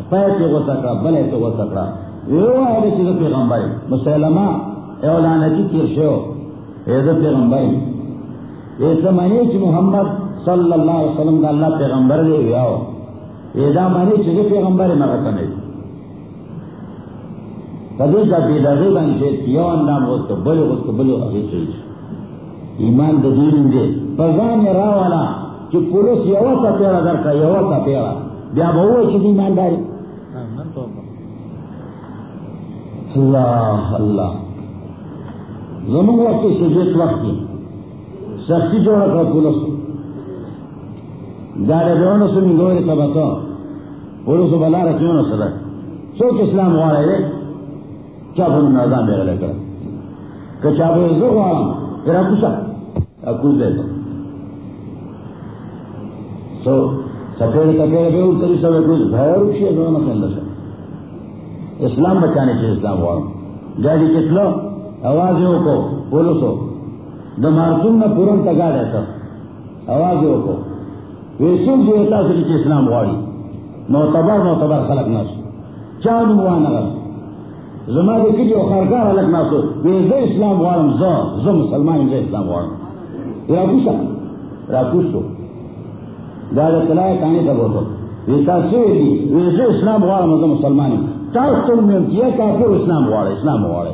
پائے تی غص اکڑا بلے تی غص اکڑا۔ یو آئے چیز پیغمبر۔ مسلمہ اولانتی تیر شو. ایز پیغمبر. ایسا مانی چی محمد صلی اللہ علیہ وسلم دا اللہ پیغمبر دے گیا ہو. ایزا چیز پیغمبر مرکنے کدی کا بے دغی بن سے یو اندام بلے غص کو بلے غص کو ایمان دین دے. پرزان راوالا کہ پولیس یو سا پیڑا در کا یو سا پیڑا بیا بہو چیز ایمانداری. اللہ اللہ. زمین وقت سے جیت وقت کی سختی جوڑا کر پولیس گاڑی بیونا سنی گوری تبا تو پولیس بلا رکھیوں نا صدر سوچ اسلام وارا ہے کیا بھون نظام میرا لے کر کہ چاہ بھائی زور وارا پھر آپ کچھ اکوز دے دو تو سفید سفید بے اتری سب کچھ ظاہر اچھی ہے دونوں کے اندر سے اسلام بچانے کے اسلام وارا گاڑی کتلو آوازوں کو پولیسو نہ مارسوم نہ پورن کا گاڑ ہے آوازوں کو ویسو جو ہوتا ہے کہ اسلام واڑی معتبر معتبر خلق نہ سو چاند ہوا نہ زما دے کی جو خرکار الگ نہ سو یہ اسلام وارم زو زو مسلمان زے اسلام وارم یہ راکوشا راکوش تو دادا چلائے کہانی تب ہو تو یہ تاثیر دی یہ اسلام وارم زو مسلمان تاس تم میں کیا کافر اسلام وارے اسلام وارے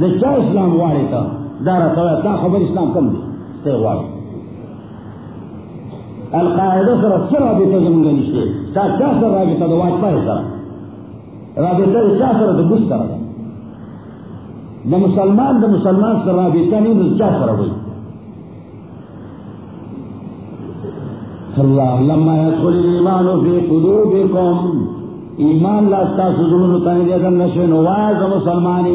گے جو اسلام وارے تھا دارا تو تا خبر اسلام کم دی. سے وارے القاعدہ سر اثر رابطہ زمین نشتے تا کیا سر رابطہ دو واجپا ہے سر رابطہ کیا سر دو گس کرا دا مسلمان دا مسلمان سر رابطہ نہیں دا کیا سر ہوئی اللہ لما يدخل الایمان فی قلوبکم ایمان لاستا سزمون تانی دیتا نشن واز مسلمانی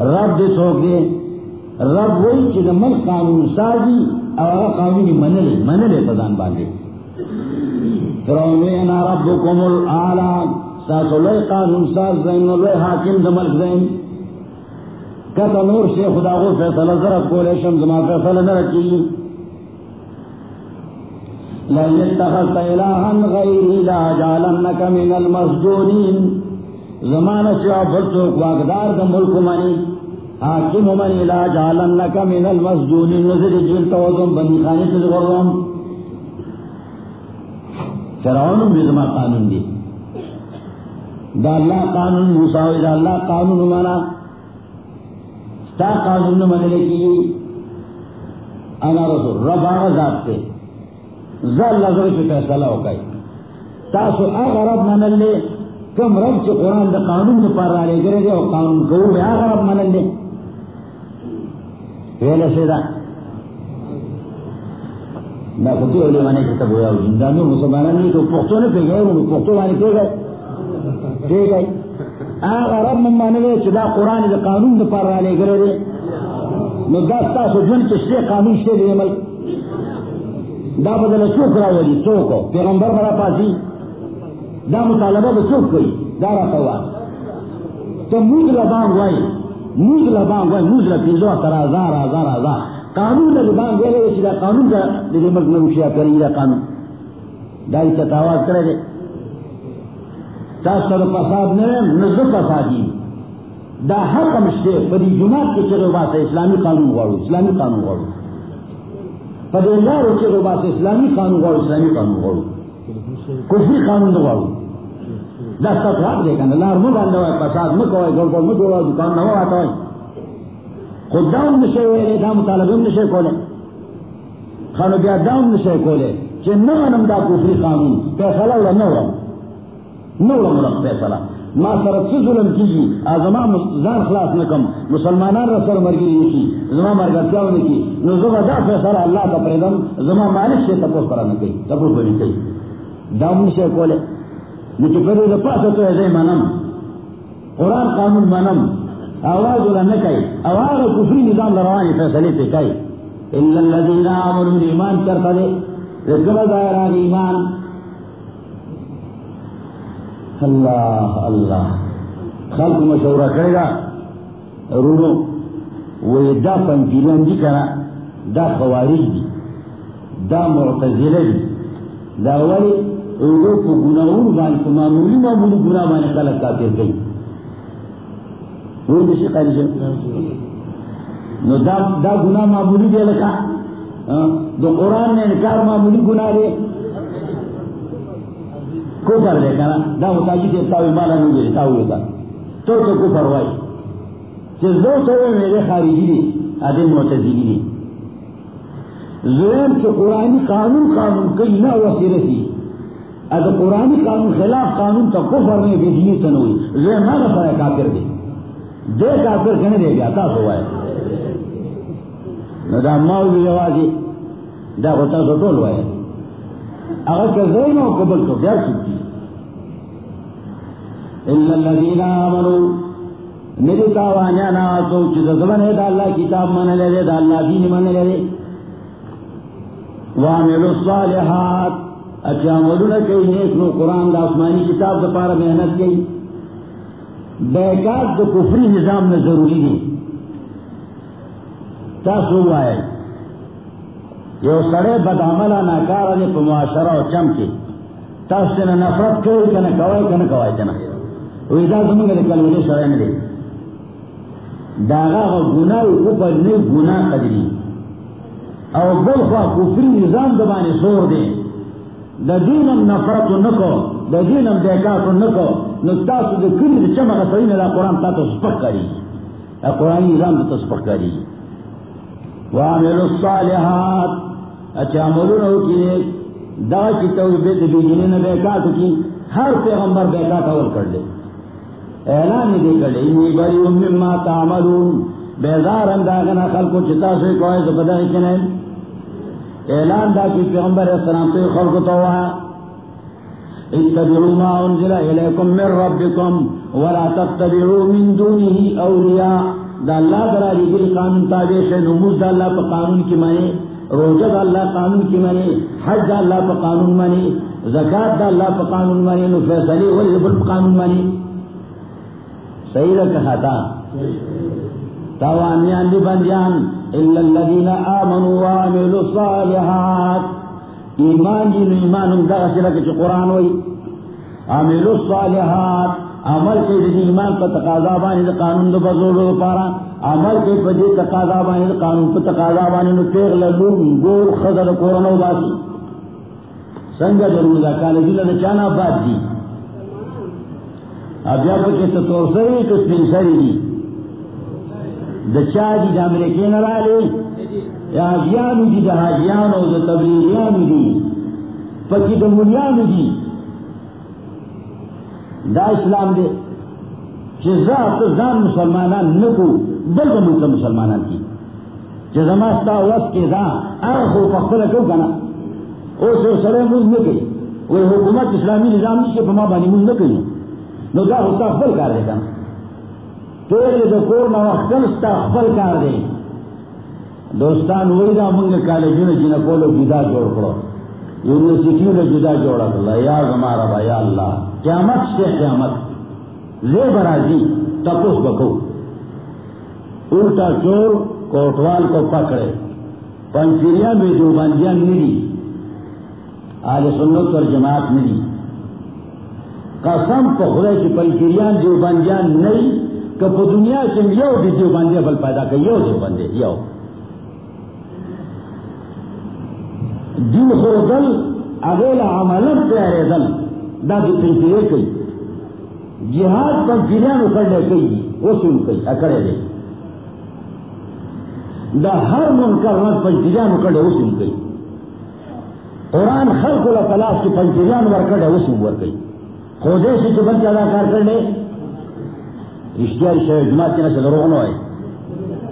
رب دے سوک دے رب وہی چیز من قانون سازی اور قانونی منلے منلے پردان باندھے۔ فرعون ربکم الاعلی ساسو لیے قانون ساز زین لیے حاکم دملک زین۔ کتا نور سے خدا کو فیصلہ ضرب کو لے شم زمان فیصلہ نہ رکھی لن اتخذت الہا غیری لا جعلنک من المسجونین۔ زمان سے عبدتوک واقدار دا ملک منی۔ حاکم منی لا جعلنک من المسجونین نظر جل توزن بنی خانی تدغرم فرعون بھی زمان قانون دی. دا اللہ قانون موسیٰ دا اللہ قانون مانا. تا قانون مننے کی انا رسول، رب آغا ذات تے. ذا لذر کی فیصلہ ہو گئی تاسو آغا رب منن لے کم رب چی قرآن دا قانون دا پار رالے گرے گے اور قانون کو بے آغا رب منن لے ویلے سیدہ مانے کی تب ہویا مسلمانان نہیں تو پختو نے پہ گئے انہوں پختو مانے پہ گئے پہ گئے آغا رب من مانے گئے قرآن دا قانون دا پار رالے گرے نو دا ستاسو جن قانون شتے دے ملک دا بدل چوک چوکو پیغمبر برا پاسی دا مطالبہ با چوک کوئی دارا کوا تو موز لبان گوائی موز لبان گوائی موز لپیزو ترا زار آزار آزار قانون لبان گوئے لے دا قانون دا دی ملک نوشیا کری دا قانون. داری چا تاواز کرے دے تاستا دا پساد نرم نزد پسادی دا حق مشتے پدی جماعت کے چرے باسا اسلامی قانون غوڑو اسلامی قانون غوڑو پدی اللہ رو چرے باسا اسلامی قانون غوڑو اسلامی قانون غوڑو کفری قانون غوڑو دا ستا تو دے کنا لار مو باندھا ہوئے پساد مو کوئے گل کو مو دوڑا دکان نہ آتا ہوئے خود داؤن نشے ہوئے دا مطالبہ نشے کولے خانو بیا داؤن نشے کولے چھ نو انم دا کفری قانون. پیسالہ ولا نو رم نو رم رم پیسالہ ما سر سی ظلم کیجی؟ آزما زان خلاص نکم. مسلمانان رسول مرگی نیشی. زما مرگر کیا ہونے کی نو زما دا فیصلہ اللہ کا پریدم زما مالک سے تپوس کرا نکی. تپوس بنی کئی دام نشے کولے لیکن پھر وہ پاس تو ہے منم. قرآن قانون منم. آواز والا نہ کہی آواز اور کفری نظام لروانی فیصلے پہ کہی اللہ الذین آمنوا ایمان کرتا دے رکھنا دائرہ ایمان؟ اللہ اللہ خلق مشورہ کرے گا رونو وہ دا پنجیلن دی کرا دا خوارج دی دا معتزلہ دی دا ولی اولو کو گناہون بانی کو معمولی معمولی گناہ بانی خلق کافر گئی۔ وہ دشی قاری جو نو دا, دا گناہ معمولی دے لکا دو قرآن نے انکار معمولی گناہ دے۔ کفر دے کنا دا متاجی سے تاوی مالا نو دے تاوی دا تو تو کفر وائی چیز دو تو میرے خارجی دی آدم معتزیلی دی زویم کے قرآنی قانون قانون کئی نہ وسی رسی اگر قرآنی قانون خلاف قانون تو کفر نے بے دینی تنوئی زویم نہ رسا ہے کافر دے دے کافر کنے دے گیا تا سو ہے۔ دا ماو بھی جوازی جی، دا ہوتا سو ٹول ہوا ہے۔ اگر کہ زینو قبل تو کیا چکی اللہ الذین آمنوا، میری تاوانیا نا تو چیز زبن ہے، دا اللہ کتاب من لے دے دا اللہ دین من لے دے وعملوا الصالحات۔ اچھا عملونا کئی نیک نو قرآن دا آسمانی کتاب دا پارا محنت کئی بیکات دا کفری نظام میں ضروری دی تاسو آئے یو سڑے بدعملہ ناکارا نے پا معاشرہ و چمکی تاس سے نفرت کوئی کنا کوئی کنا کوئی کنا وی دا زمانگا دے کلمجے سڑے نے داغا غا گناہ اوپر نے گناہ قدری۔ او بلخوا کفری نظام دبانی سور دے۔ دا دینم نفرت نکو، دا دینم دیکات نکو. نو تاسو دا کلی دا چمک سرین دا قرآن تا تا سپک کری دا قرآن نظام تا سپک کری وعملوا الصالحات. اچھا عملون ہو کی دا کی توبیت بیجنین بیکات کی ہر پیغمبر بیکات اور کر لے اعلان دے کر لے انی بری مما تعملون. بیزار انداغنا خلقو چتا سے کوئی زبدہ کنے اعلان دا کی پیغمبر اسلام سے خلق تو ہوا۔ اتبعوا ما انزل الیکم من ربکم ولا تتبعوا من دونه اولیاء۔ دا اللہ درا دی قانون تابع سے نموز دا اللہ پا قانون کی مانے روزہ دا اللہ قانون کی مانے حج دا اللہ پا قانون مانے زکاة دا اللہ پا قانون مانے نو فیصلی پا قانون مانے صحیح رکھا ہاں خطا تاوانیان دی بندیان الا الذین آمنوا وعملوا الصالحات. ایمان جی نو ایمان ہم دا غسلہ کچھ قرآن ہوئی. عملوا الصالحات. عمل کے دی ایمان کا تقاضا بانی دا قانون دا بزرگ دو پارا. عمل کے پدی تقاضا بانی دا قانون کا تقاضا بانی نو پیغ لدون گول خضر قرآن کورنو باسی. سنگا ضرور دا کالا جیلا چانا بات دی. اب یا پکے تو تور سری تو سپین سری دی. دا چا دا امریکی نرالے یا حاجیانو دی دا حاجیانو دا تبلیغیانو دی پکی دا ملیانو دی دا اسلام دے ذات زان مسلمانان نکو، بل ملک مسلمانان کی. جزماستا وس کے دا ارخو پخبر کو کنا او سے سرے موز نکی وہ حکومت اسلامی نظام نہیں سے پما بانی موز نکی نو دا ہوتا خبر کار دے کنا تیرے دا کور ما وقتن ستا کار دے دوستان وہی دا منگ کالجون جنہ کولو جدا جوڑ کرو یونیورسٹیوں نے جدا جوڑا کرلا یا ہمارا با، یا اللہ قیامت سے قیامت. زے برازی تپوس بکو الٹا چور کوٹوال کو پکڑے پنچیریا میں جو بندیاں ملی آج سنت اور جماعت ملی قسم پخرے کی پنچیریاں جو بندیاں نہیں کہ دنیا سے یو بھی جو بندے بل پیدا کر یو جو بندے یو دن ہو دل اگیلا عمل پیارے دل، دا دی پنچیرے کئی۔ جہاد پر پنچیریاں اکڑنے کئی وہ سن کئی، اکڑے دے۔ دا ہر منکر رنگ پنچیریان اکڑے وہ سن کئی۔ قرآن خلق اللہ تلاش کی پنچیریان ورکڑے وہ سن ور کئی۔ خودے سے جو بچہ ادا کر کر جماعت کے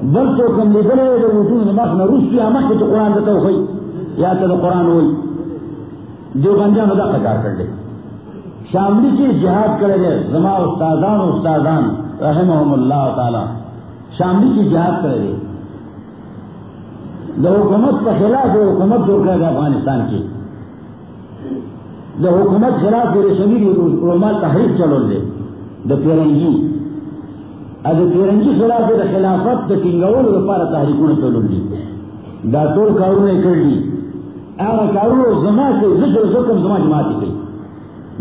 بل تو کم لی بلے تو قرآن ہوئی یا تو قرآن ہوئی جو بنجا مدا کر لے شاملی کی جہاد کرے لے زما استادان استادان رحمہم اللہ تعالی. شاملی کی جہاد کرے لے جو حکومت کا خلاف حکومت جو کرے گا افغانستان کی جو حکومت خلاف رسمی علماء تحریک چلو دے دا پیرنگی اد پیرنگی خلاف دا خلافت دا کنگول دا پارا تحریکون چلو دی. دا طول کارون کر دی آغا کارون زما کے ذکر زکم زما جماعتی کئی.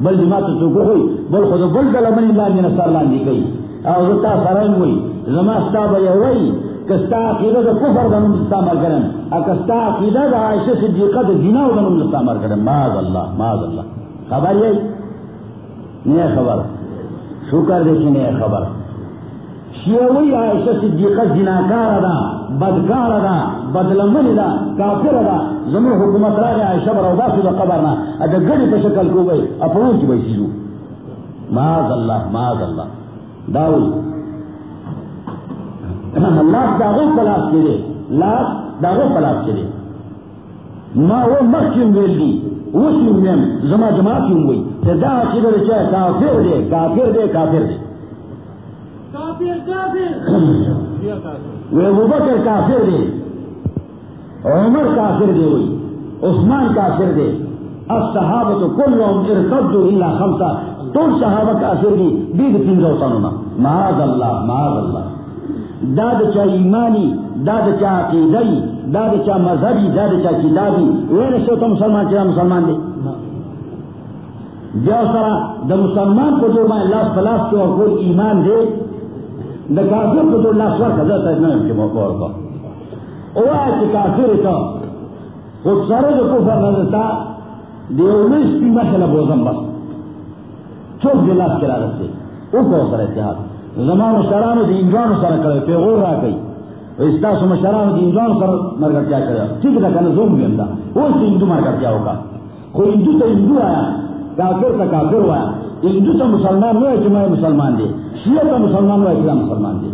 بل جماعت تو ہوئی. بل خود بل دل من اللہ من نصر اللہ دی کئی. او زتا سرائن ہوئی. زما ستا بیا ہوئی. کستا عقیدہ دا کفر دا نمستا مرگرن اکستا عقیدہ دا عائشہ صدیقہ دا جنا دا نمستا مرگرن ماذ اللہ ماذ اللہ. خبر یہ نئے خبر. شکر دیکھی نئے خبر. شیعوی عائشہ صدیقہ جناکار دا، بدکار دا، بدلمن دا، کافر دا۔ زمین حکومت را گیا عائشہ برا باسی دا قبرنا اگر گڑی پہ شکل کو گئی اپنون کی بیسی جو ماذ اللہ ماذ اللہ۔ داوی لاس داغو پلاس کے دے۔ لاس داغو پلاس کے دے۔ ما وہ مر کیوں ویل دی، وہ کیوں میم زما جما کیوں ہوئی کہ دا عقیدہ دے چاہے کافر دے کافر دے کافر دے۔ وہ ابو بکر کافر دے، عمر کافر دے ہوئی، عثمان کافر دے الصحابہ تو کل یوم ارتدوا الا خمسہ تو صحابہ کافر دی دید تین سو سنونا معاذ اللہ معاذ اللہ۔ داد چا ایمانی، داد چا عقیدی داد چا مذہبی، داد چا کتابی وین سے تو مسلمان چاہ مسلمان دے۔ جو سرا، دا مسلمان کو جو میں لاس پلاس کے اور کوئی ایمان دے دا کافر کو جو لاس ورک حضرت اجمعین کے موقع اور کا او آئے کہ کافر تا خود سارے جو کفر نظرتا دیولوش کی مسئلہ بوزم بس. چوک جلاس کرا رستے او کو سر اتحاد زمان و شرام دی انجوان سر کرے پیغور را کئی. استاس و شرام دی انجوان سر مرگر کیا کرے؟ ٹھیک ہے کہنا زوم بھی اندہ وہ اس ہندو مرگر کیا ہوگا؟ کوئی ہندو تو ہندو آیا، کافر کا کافر ہوا۔ ہندو تو مسلمان ہوا کہ مسلمان دے۔ شیعہ تو مسلمان ہوا کہ مسلمان دے۔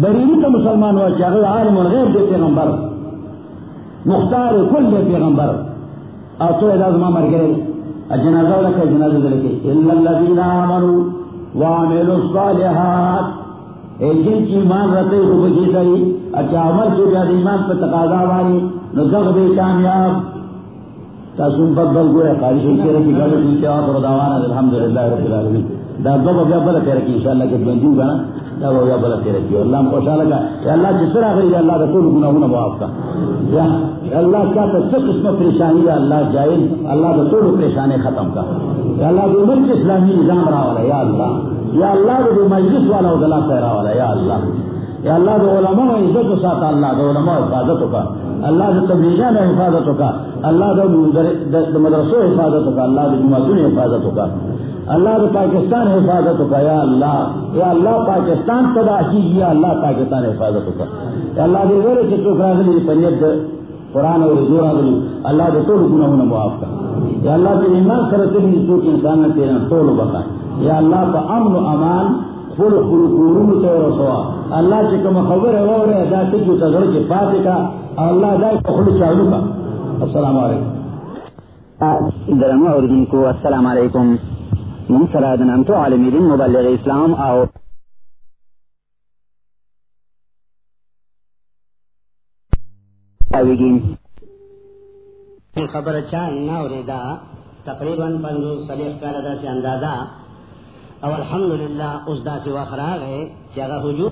بریلی تو مسلمان ہوا کہ اگر عالم الغیب دے پیغمبر۔ مختار کل دے پیغمبر۔ اور تو اعزاز ماں مر گئے۔ جنازہ لکھے جنازہ لکھے۔ اللہ الذین آمنوا وعمل الصالحات۔ اے جن کی ایمان رہتے ہو بجی گئی اچھا عمل کی بیاد ایمان پہ تقاضا واری نزغ دے کامیاب۔ تاسم پت بل گوئے قاری شئی کے رکی گلو سن کے آخر دعوانا الحمدللہ رب العالمین. دا دو بیا بل بلا کے رکی انشاءاللہ کے بندیو گا نا دا بیا بلا کے رکی اللہ ہم خوشا لگا یا اللہ جس طرح غیر اللہ دا کل گناہونا معاف کا یا اللہ کیا تو سب قسم پریشانی یا اللہ جائز اللہ دا کل پریشانی ختم کا یا اللہ دو ملک اسلامی نظام رہا والا یا اللہ یا اللہ دو مجلس والا و دلا سہرا والا یا اللہ یا اللہ دو علماء عزت و ساتھ اللہ دو علماء حفاظت کا اللہ سے دو تبلیغان حفاظت کا اللہ دو مدرسوں حفاظت کا اللہ دو جماعتوں نے حفاظت کا اللہ دو پاکستان حفاظت کا یا اللہ یا اللہ پاکستان تباہ کی یا اللہ پاکستان حفاظت کا یا اللہ دو غیر چکو کرا پنجت قرآن اور زورا دلی اللہ دے تو گناہ ہونا معاف کا یا اللہ کے ایمان کرتے بھی تو انسان نے تیرا توڑ بخائے یا اللہ کا امن و امان فل فل قرون سے اور سوا اللہ سے کم خبر ہے اور ادا کی تجڑ کے پاس کا اللہ پکڑ چالو کا السلام علیکم۔ درما اردن کو السلام علیکم۔ من سراد نام تو عالمی دن مبلغ اسلام آؤ خبر اچھا نہ ہو دا تقریباً پندرہ سلیخ کا لدا سے اندازہ۔ او الحمدللہ اس دا سی وخرا گئے چاگا حجور